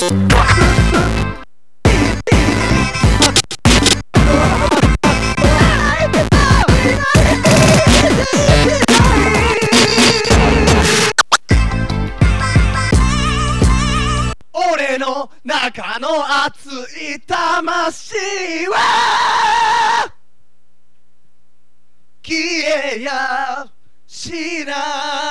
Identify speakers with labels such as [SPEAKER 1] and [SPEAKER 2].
[SPEAKER 1] What? 中の熱い魂は消えやしない。